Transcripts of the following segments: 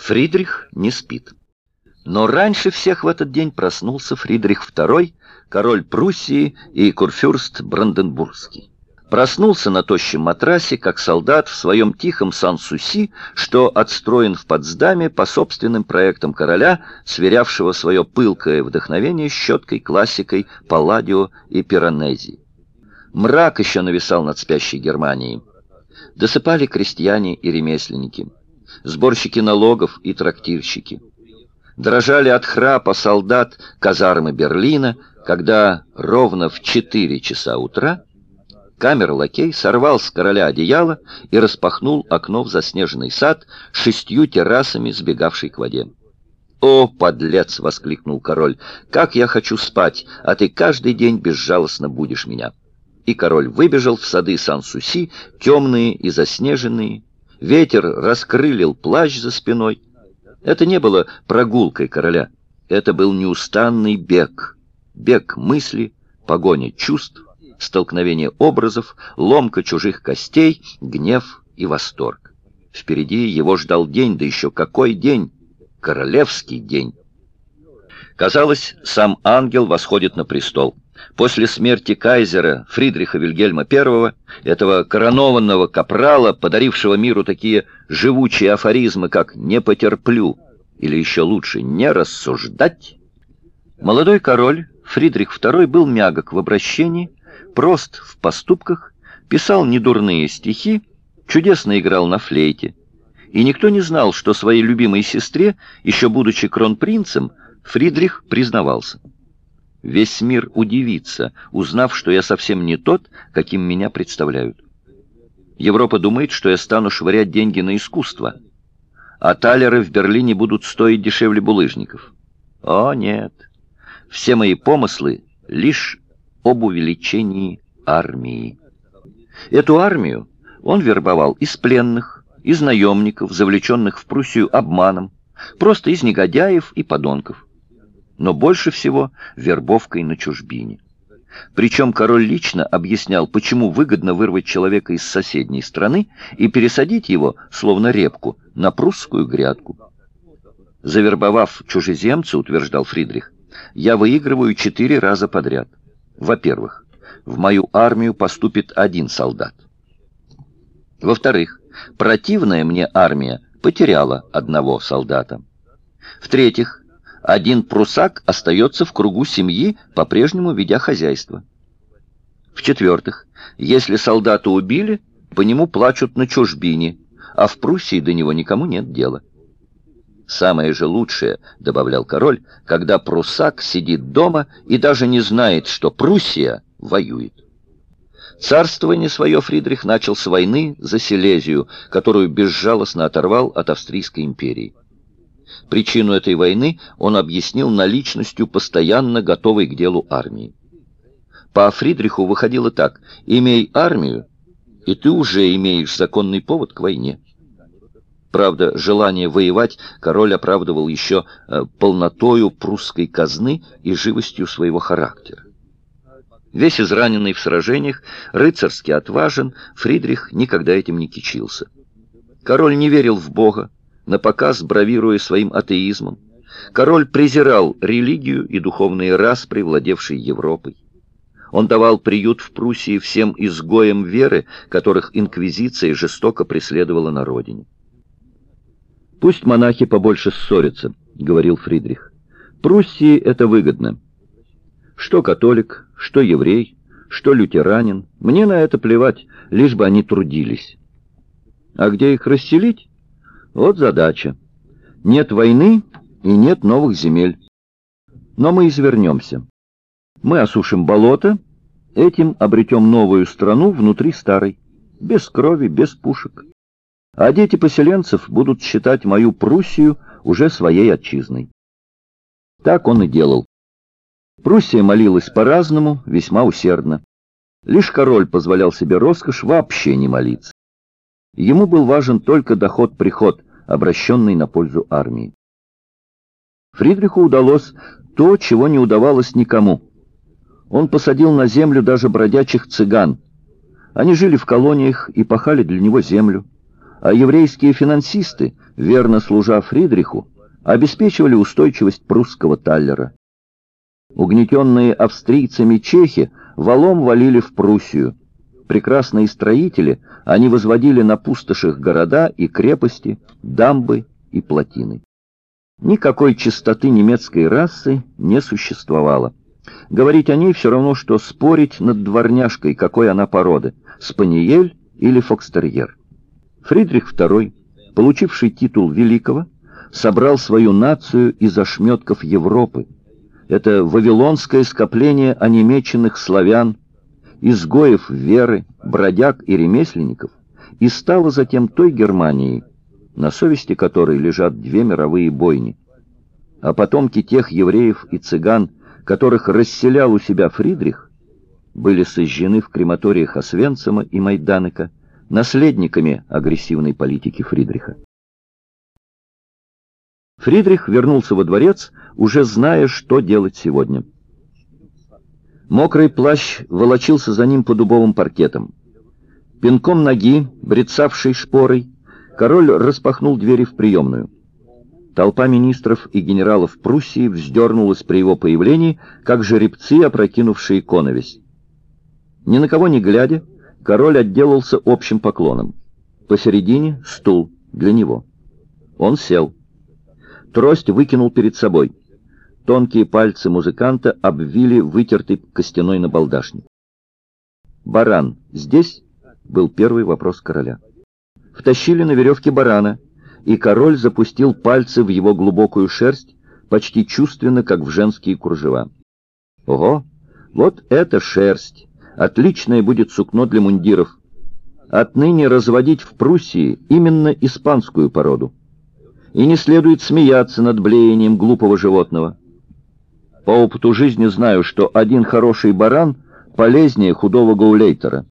Фридрих не спит. Но раньше всех в этот день проснулся Фридрих II, король Пруссии и курфюрст Бранденбургский. Проснулся на тощем матрасе, как солдат в своем тихом Сан-Суси, что отстроен в Потсдаме по собственным проектам короля, сверявшего свое пылкое вдохновение щеткой классикой Палладио и Пиранези. Мрак еще нависал над спящей Германией. Досыпали крестьяне и ремесленники, сборщики налогов и трактирщики. Дрожали от храпа солдат казармы Берлина, когда ровно в 4 часа утра камер-лакей сорвал с короля одеяло и распахнул окно в заснеженный сад шестью террасами, сбегавшей к воде. «О, подлец!» — воскликнул король. «Как я хочу спать, а ты каждый день безжалостно будешь меня!» И король выбежал в сады Сан-Суси, темные и заснеженные. Ветер раскрылил плащ за спиной. Это не было прогулкой короля. Это был неустанный бег. Бег мысли, погоня чувств, столкновение образов, ломка чужих костей, гнев и восторг. Впереди его ждал день, да еще какой день! Королевский день! Казалось, сам ангел восходит на престол. После смерти кайзера Фридриха Вильгельма I, этого коронованного капрала, подарившего миру такие живучие афоризмы, как «не потерплю» или еще лучше «не рассуждать», молодой король Фридрих II был мягок в обращении, прост в поступках, писал недурные стихи, чудесно играл на флейте. И никто не знал, что своей любимой сестре, еще будучи кронпринцем, Фридрих признавался. Весь мир удивится, узнав, что я совсем не тот, каким меня представляют. Европа думает, что я стану швырять деньги на искусство, а талеры в Берлине будут стоить дешевле булыжников. О, нет. Все мои помыслы лишь об увеличении армии. Эту армию он вербовал из пленных, из наемников, завлеченных в Пруссию обманом, просто из негодяев и подонков но больше всего вербовкой на чужбине. Причем король лично объяснял, почему выгодно вырвать человека из соседней страны и пересадить его, словно репку, на прусскую грядку. Завербовав чужеземца, утверждал Фридрих, я выигрываю четыре раза подряд. Во-первых, в мою армию поступит один солдат. Во-вторых, противная мне армия потеряла одного солдата. В-третьих, один прусак остается в кругу семьи, по-прежнему ведя хозяйство. В-четвертых, если солдата убили, по нему плачут на чужбине, а в Пруссии до него никому нет дела. Самое же лучшее, добавлял король, когда прусак сидит дома и даже не знает, что Пруссия воюет. Царствование свое Фридрих начал с войны за Силезию, которую безжалостно оторвал от Австрийской империи. Причину этой войны он объяснил наличностью постоянно готовой к делу армии. По Фридриху выходило так: имей армию, и ты уже имеешь законный повод к войне. Правда, желание воевать король оправдывал еще э, полнотою прусской казны и живостью своего характера. Весь израненный в сражениях, рыцарски отважен, Фридрих никогда этим не кичился. Король не верил в Бога, на показ бравируя своим атеизмом. Король презирал религию и духовные распри, владевшие Европой. Он давал приют в Пруссии всем изгоям веры, которых инквизиция жестоко преследовала на родине. «Пусть монахи побольше ссорятся», — говорил Фридрих. «Пруссии это выгодно. Что католик, что еврей, что лютеранин, мне на это плевать, лишь бы они трудились. А где их расселить? Вот задача. Нет войны и нет новых земель. Но мы извернемся. Мы осушим болото, этим обретем новую страну внутри старой, без крови, без пушек. А дети поселенцев будут считать мою Пруссию уже своей отчизной. Так он и делал. Пруссия молилась по-разному, весьма усердно. Лишь король позволял себе роскошь вообще не молиться. Ему был важен только доход-приход, обращенный на пользу армии. Фридриху удалось то, чего не удавалось никому. Он посадил на землю даже бродячих цыган. Они жили в колониях и пахали для него землю. а еврейские финансисты, верно служа Фридриху, обеспечивали устойчивость прусского таллера. Угнетенные австрийцами чехи валом валили в Пруссию. Прекрасные строители, они возводили на пустошах города и крепости, дамбы и плотины. Никакой чистоты немецкой расы не существовало. Говорить о ней все равно, что спорить над дворняжкой, какой она породы, спаниель или фокстерьер. Фридрих II, получивший титул великого, собрал свою нацию из ошметков Европы. Это вавилонское скопление онемеченных славян, изгоев веры, бродяг и ремесленников, и стало затем той Германией, на совести которой лежат две мировые бойни. А потомки тех евреев и цыган, которых расселял у себя Фридрих, были сожжены в крематориях Освенцима и Майданека, наследниками агрессивной политики Фридриха. Фридрих вернулся во дворец, уже зная, что делать сегодня. Мокрый плащ волочился за ним по дубовым паркетам. Пинком ноги, брецавшей шпорой, король распахнул двери в приемную. Толпа министров и генералов Пруссии вздернулась при его появлении, как жеребцы, опрокинувшие коновесь. Ни на кого не глядя, король отделался общим поклоном. Посередине стул для него. Он сел. Трость выкинул перед собой. Тонкие пальцы музыканта обвили вытертый костяной набалдашник. «Баран здесь?» — был первый вопрос короля. Втащили на веревке барана, и король запустил пальцы в его глубокую шерсть, почти чувственно, как в женские кружева. «Ого! Вот это шерсть! Отличное будет сукно для мундиров! Отныне разводить в Пруссии именно испанскую породу!» и не следует смеяться над блеянием глупого животного. По опыту жизни знаю, что один хороший баран полезнее худого гаулейтера.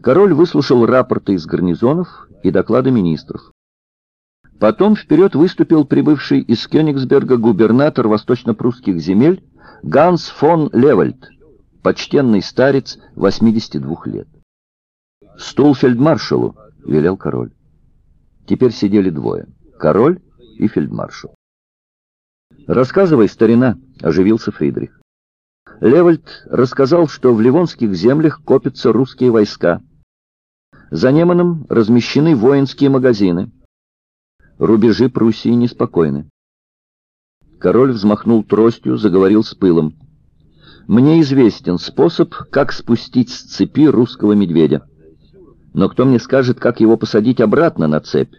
Король выслушал рапорты из гарнизонов и доклады министров. Потом вперед выступил прибывший из Кёнигсберга губернатор восточно-прусских земель Ганс фон Левальд, почтенный старец 82 лет. «Стул фельдмаршалу», — велел король. Теперь сидели двое — король и фельдмаршал. «Рассказывай, старина», — оживился Фридрих. Левальд рассказал, что в ливонских землях копятся русские войска. За Неманом размещены воинские магазины. Рубежи Пруссии неспокойны. Король взмахнул тростью, заговорил с пылом. «Мне известен способ, как спустить с цепи русского медведя. Но кто мне скажет, как его посадить обратно на цепь?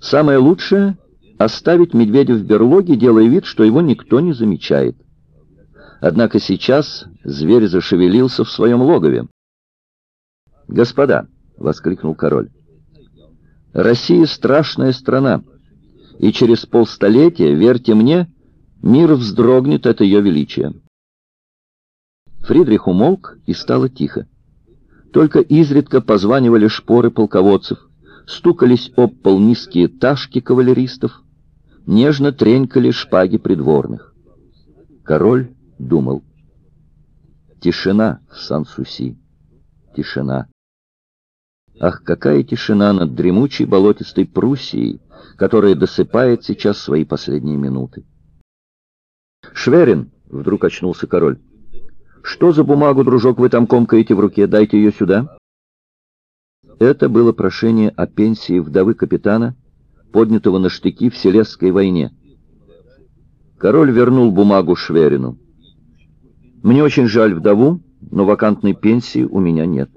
Самое лучшее — оставить медведя в берлоге, делая вид, что его никто не замечает. Однако сейчас зверь зашевелился в своем логове. «Господа!» — воскликнул король. «Россия — страшная страна, и через полстолетия, верьте мне, мир вздрогнет от ее величия». Фридрих умолк, и стало тихо. Только изредка позванивали шпоры полководцев, стукались об пол низкие ташки кавалеристов, нежно тренькали шпаги придворных. Король думал. Тишина в Сан-Суси. Тишина. Ах, какая тишина над дремучей болотистой Пруссией, которая досыпает сейчас свои последние минуты. «Шверин!» — вдруг очнулся король. «Что за бумагу, дружок, вы там комкаете в руке? Дайте ее сюда». Это было прошение о пенсии вдовы капитана, поднятого на штыки в Селесской войне. Король вернул бумагу Шверину. «Мне очень жаль вдову, но вакантной пенсии у меня нет».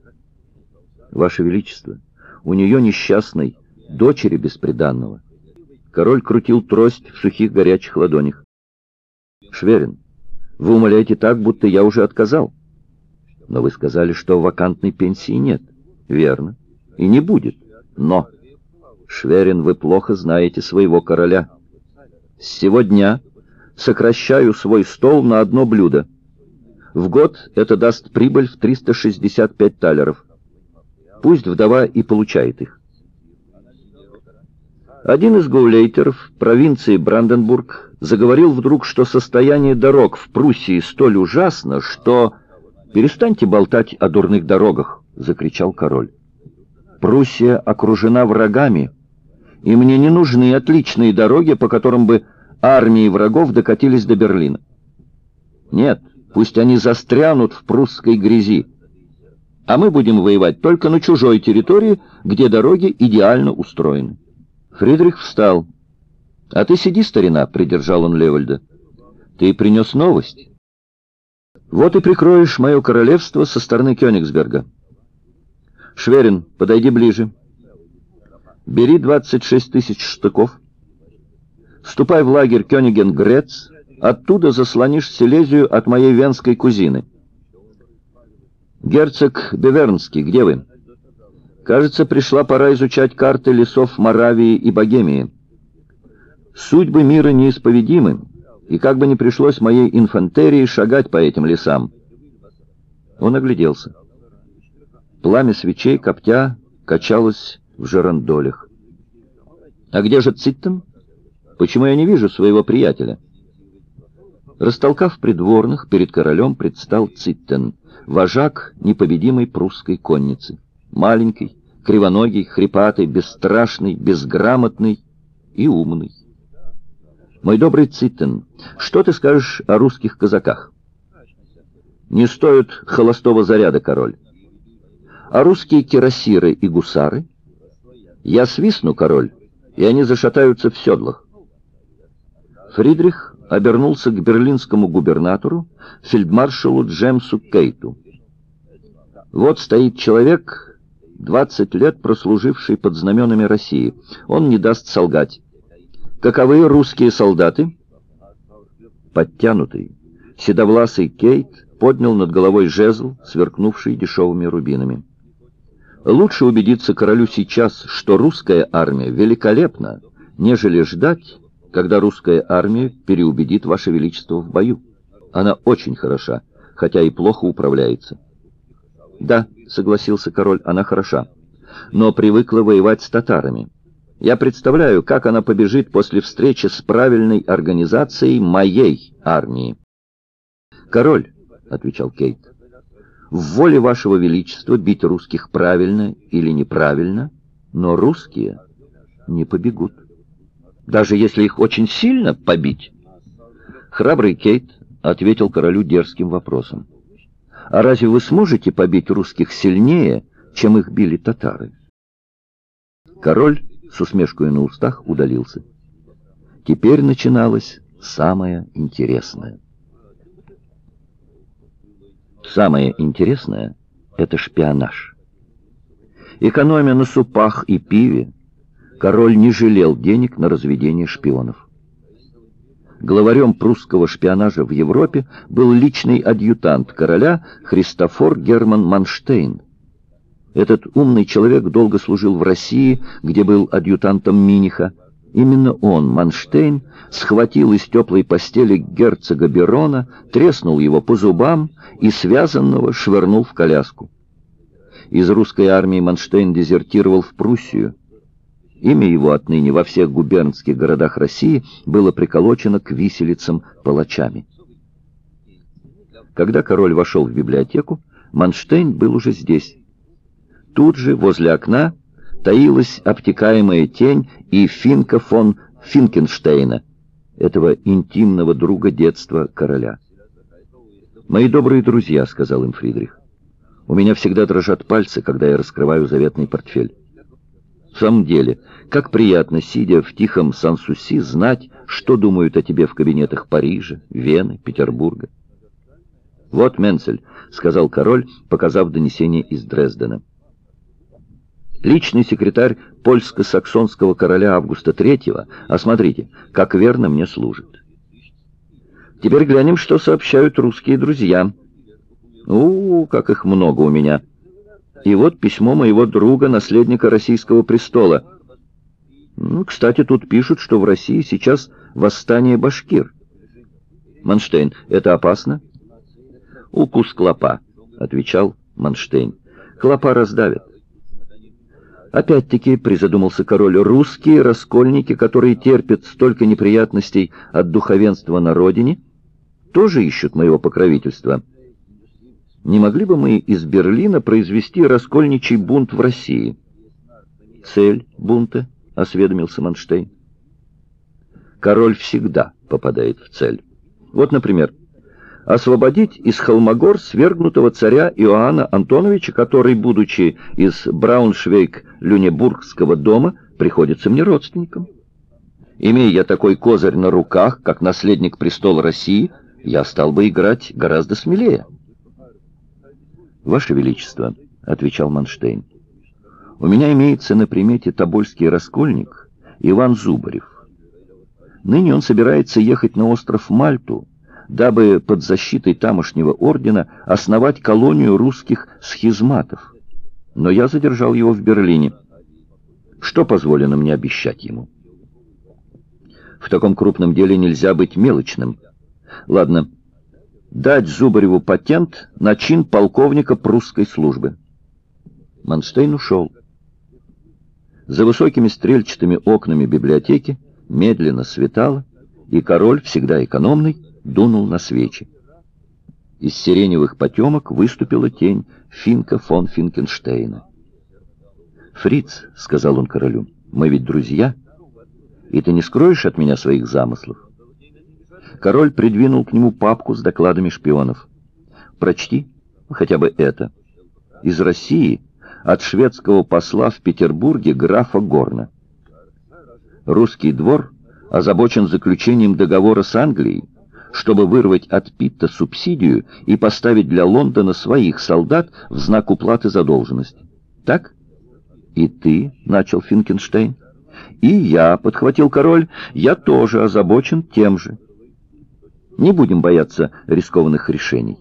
«Ваше Величество, у нее несчастной, дочери бесприданного». Король крутил трость в сухих горячих ладонях. «Шверин, вы умоляете так, будто я уже отказал. Но вы сказали, что вакантной пенсии нет. Верно. И не будет. Но, Шверин, вы плохо знаете своего короля. С сего дня сокращаю свой стол на одно блюдо. В год это даст прибыль в 365 талеров. Пусть вдова и получает их. Один из гауляйтеров провинции Бранденбург заговорил вдруг, что состояние дорог в Пруссии столь ужасно, что... «Перестаньте болтать о дурных дорогах!» — закричал король. Пруссия окружена врагами, и мне не нужны отличные дороги, по которым бы армии врагов докатились до Берлина. Нет, пусть они застрянут в прусской грязи, а мы будем воевать только на чужой территории, где дороги идеально устроены. Фридрих встал. «А ты сиди, старина», — придержал он Левальда. «Ты принес новость. Вот и прикроешь мое королевство со стороны Кёнигсберга. Шверин, подойди ближе. Бери 26 тысяч штыков. Ступай в лагерь Кёниген-Грец, оттуда заслонишь Силезию от моей венской кузины. Герцог Бевернский, где вы?» Кажется, пришла пора изучать карты лесов Моравии и Богемии. Судьбы мира неисповедимы, и как бы ни пришлось моей инфантерии шагать по этим лесам. Он огляделся. Пламя свечей, коптя, качалось в жерандолях. «А где же Циттен? Почему я не вижу своего приятеля?» Растолкав придворных, перед королем предстал Циттен, вожак непобедимой прусской конницы. Маленький, кривоногий, хрипатый, бесстрашный, безграмотный и умный. Мой добрый Циттен, что ты скажешь о русских казаках? Не стоят холостого заряда, король. А русские кирасиры и гусары? Я свистну, король, и они зашатаются в седлах. Фридрих обернулся к берлинскому губернатору, фельдмаршалу Джемсу Кейту. Вот стоит человек, Двадцать лет прослуживший под знаменами России. Он не даст солгать. Каковы русские солдаты? Подтянутый, седовласый Кейт поднял над головой жезл, сверкнувший дешевыми рубинами. Лучше убедиться королю сейчас, что русская армия великолепна, нежели ждать, когда русская армия переубедит Ваше Величество в бою. Она очень хороша, хотя и плохо управляется. «Да», — согласился король, — «она хороша, но привыкла воевать с татарами. Я представляю, как она побежит после встречи с правильной организацией моей армии». «Король», — отвечал Кейт, — «в воле вашего величества бить русских правильно или неправильно, но русские не побегут, даже если их очень сильно побить». Храбрый Кейт ответил королю дерзким вопросом. А разве вы сможете побить русских сильнее, чем их били татары? Король с усмешкой на устах удалился. Теперь начиналось самое интересное. Самое интересное — это шпионаж. Экономя на супах и пиве, король не жалел денег на разведение шпионов. Главарем прусского шпионажа в Европе был личный адъютант короля Христофор Герман Манштейн. Этот умный человек долго служил в России, где был адъютантом Миниха. Именно он, Манштейн, схватил из теплой постели герцога Берона, треснул его по зубам и связанного швырнул в коляску. Из русской армии Манштейн дезертировал в Пруссию. Имя его отныне во всех губернских городах России было приколочено к виселицам палачами. Когда король вошел в библиотеку, Манштейн был уже здесь. Тут же, возле окна, таилась обтекаемая тень и Финка фон Финкенштейна, этого интимного друга детства короля. «Мои добрые друзья», — сказал им Фридрих, — «у меня всегда дрожат пальцы, когда я раскрываю заветный портфель. В самом деле, как приятно, сидя в тихом Сан-Суси, знать, что думают о тебе в кабинетах Парижа, Вены, Петербурга. «Вот Менцель», — сказал король, показав донесение из Дрездена. «Личный секретарь польско-саксонского короля Августа III, а смотрите, как верно мне служит. Теперь глянем, что сообщают русские друзья. У, как их много у меня!» И вот письмо моего друга, наследника российского престола. Ну, кстати, тут пишут, что в России сейчас восстание башкир. Манштейн, это опасно? Укус клопа, отвечал Манштейн. Клопа раздавят. Опять-таки, призадумался король, русские раскольники, которые терпят столько неприятностей от духовенства на родине, тоже ищут моего покровительства. Не могли бы мы из Берлина произвести раскольничий бунт в России? цель бунта?» — осведомился Манштейн. «Король всегда попадает в цель. Вот, например, освободить из Холмогор свергнутого царя Иоанна Антоновича, который, будучи из Брауншвейг-Люнебургского дома, приходится мне родственником. Имея я такой козырь на руках, как наследник престола России, я стал бы играть гораздо смелее. «Ваше Величество», — отвечал Манштейн, — «у меня имеется на примете тобольский раскольник Иван Зубарев. Ныне он собирается ехать на остров Мальту, дабы под защитой тамошнего ордена основать колонию русских схизматов. Но я задержал его в Берлине. Что позволено мне обещать ему? В таком крупном деле нельзя быть мелочным. Ладно, дать Зубареву патент на чин полковника прусской службы. Манштейн ушел. За высокими стрельчатыми окнами библиотеки медленно светало, и король, всегда экономный, дунул на свечи. Из сиреневых потемок выступила тень Финка фон Финкенштейна. «Фриц», — сказал он королю, — «мы ведь друзья, и ты не скроешь от меня своих замыслов?» Король придвинул к нему папку с докладами шпионов. «Прочти хотя бы это. Из России от шведского посла в Петербурге графа Горна. Русский двор озабочен заключением договора с Англией, чтобы вырвать от Питта субсидию и поставить для Лондона своих солдат в знак уплаты задолженности. Так? И ты, — начал Финкенштейн. И я, — подхватил король, — я тоже озабочен тем же. Не будем бояться рискованных решений.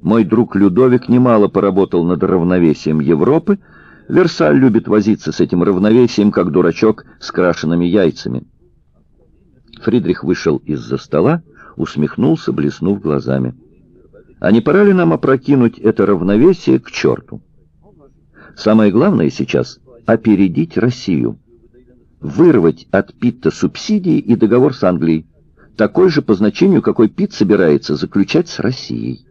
Мой друг Людовик немало поработал над равновесием Европы. Версаль любит возиться с этим равновесием, как дурачок с крашенными яйцами. Фридрих вышел из-за стола, усмехнулся, блеснув глазами. А не пора ли нам опрокинуть это равновесие к черту? Самое главное сейчас — опередить Россию. Вырвать от Питта субсидии и договор с Англией, такой же по значению, какой Питт собирается заключать с Россией.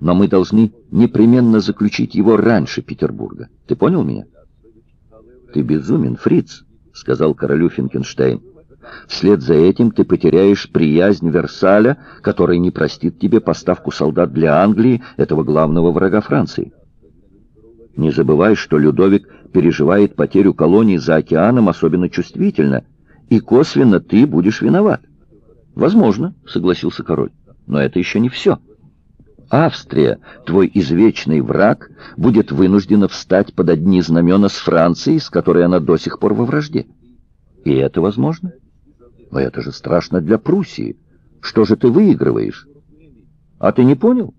Но мы должны непременно заключить его раньше Петербурга. Ты понял меня? Ты безумен, фриц, сказал королю Финкенштейн. Вслед за этим ты потеряешь приязнь Версаля, который не простит тебе поставку солдат для Англии, этого главного врага Франции. Не забывай, что Людовик переживает потерю колоний за океаном особенно чувствительно, и косвенно ты будешь виноват. Возможно, согласился король, но это еще не все. Австрия, твой извечный враг, будет вынуждена встать под одни знамена с Францией, с которой она до сих пор во вражде. И это возможно. Но это же страшно для Пруссии. Что же ты выигрываешь? А ты не понял?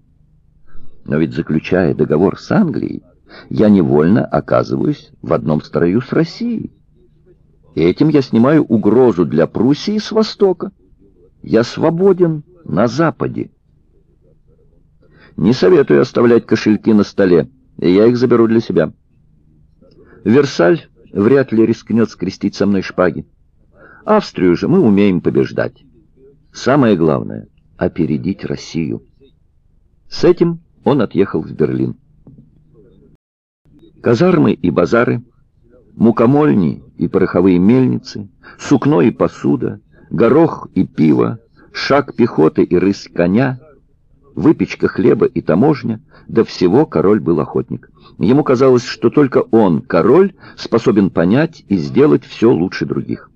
Но ведь, заключая договор с Англией, я невольно оказываюсь в одном строю с Россией. И этим я снимаю угрозу для Пруссии с востока. Я свободен на западе. Не советую оставлять кошельки на столе, и я их заберу для себя. Версаль вряд ли рискнет скрестить со мной шпаги. Австрию же мы умеем побеждать. Самое главное — опередить Россию. С этим он отъехал в Берлин. Казармы и базары, мукомольни и пороховые мельницы, сукно и посуда, горох и пиво, шаг пехоты и рысь коня, выпечка хлеба и таможня, до всего король был охотник. Ему казалось, что только он, король, способен понять и сделать все лучше других.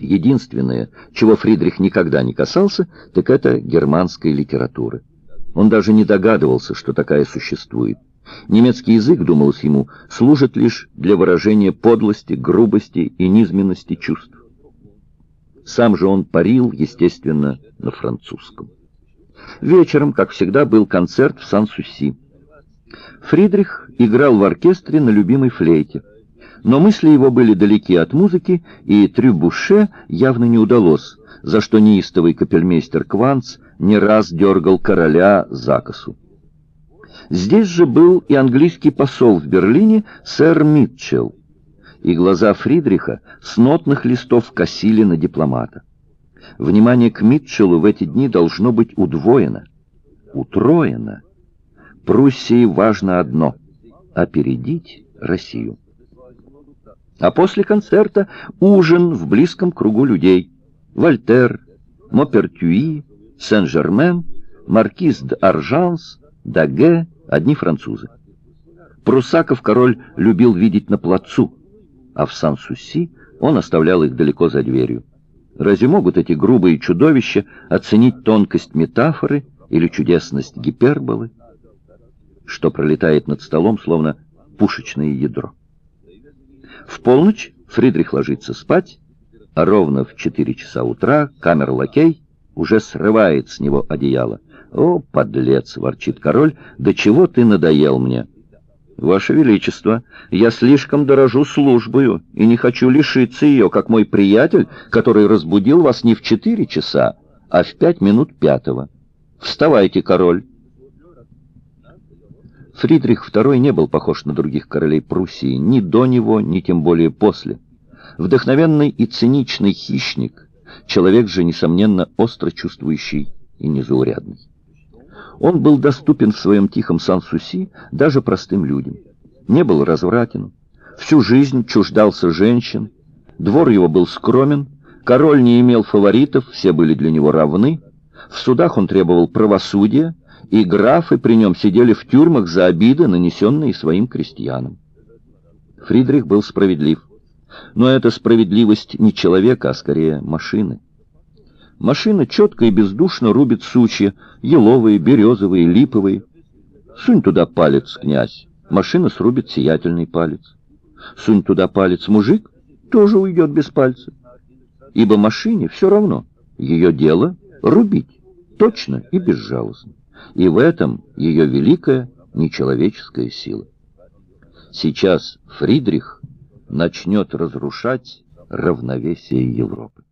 Единственное, чего Фридрих никогда не касался, так это германской литературы. Он даже не догадывался, что такая существует. Немецкий язык, думалось ему, служит лишь для выражения подлости, грубости и низменности чувств. Сам же он парил, естественно, на французском. Вечером, как всегда, был концерт в Сан-Суси. Фридрих играл в оркестре на любимой флейте. Но мысли его были далеки от музыки, и Трюбуше явно не удалось, за что неистовый капельмейстер Кванц не раз дергал короля за косу. Здесь же был и английский посол в Берлине, сэр Митчелл, и глаза Фридриха с нотных листов косили на дипломата. Внимание к Митчеллу в эти дни должно быть удвоено, утроено. Пруссии важно одно — опередить Россию. А после концерта ужин в близком кругу людей. Вольтер, Мопертюи, Сен-Жермен, Маркиз д'Аржанс, Даге, одни французы. Прусаков король любил видеть на плацу, а в Сан-Суси он оставлял их далеко за дверью. Разве могут эти грубые чудовища оценить тонкость метафоры или чудесность гиперболы, что пролетает над столом, словно пушечное ядро? В полночь Фридрих ложится спать, а ровно в четыре часа утра камер-лакей уже срывает с него одеяло. «О, подлец!» — ворчит король. «Да чего ты надоел мне?» «Ваше Величество, я слишком дорожу службою и не хочу лишиться ее, как мой приятель, который разбудил вас не в четыре часа, а в пять минут пятого. Вставайте, король!» Фридрих II не был похож на других королей Пруссии, ни до него, ни тем более после. Вдохновенный и циничный хищник, человек же, несомненно, остро чувствующий и незаурядный. Он был доступен в своем тихом Сан-Суси даже простым людям. Не был развратен, всю жизнь чуждался женщин, двор его был скромен, король не имел фаворитов, все были для него равны, в судах он требовал правосудия, и графы при нем сидели в тюрьмах за обиды, нанесенные своим крестьянам. Фридрих был справедлив. Но эта справедливость не человека, а скорее машины. Машина четко и бездушно рубит сучья, еловые, березовые, липовые. Сунь туда палец, князь, машина срубит сиятельный палец. Сунь туда палец, мужик, тоже уйдет без пальца. Ибо машине все равно, ее дело рубить, точно и безжалостно. И в этом ее великая нечеловеческая сила. Сейчас Фридрих начнет разрушать равновесие Европы.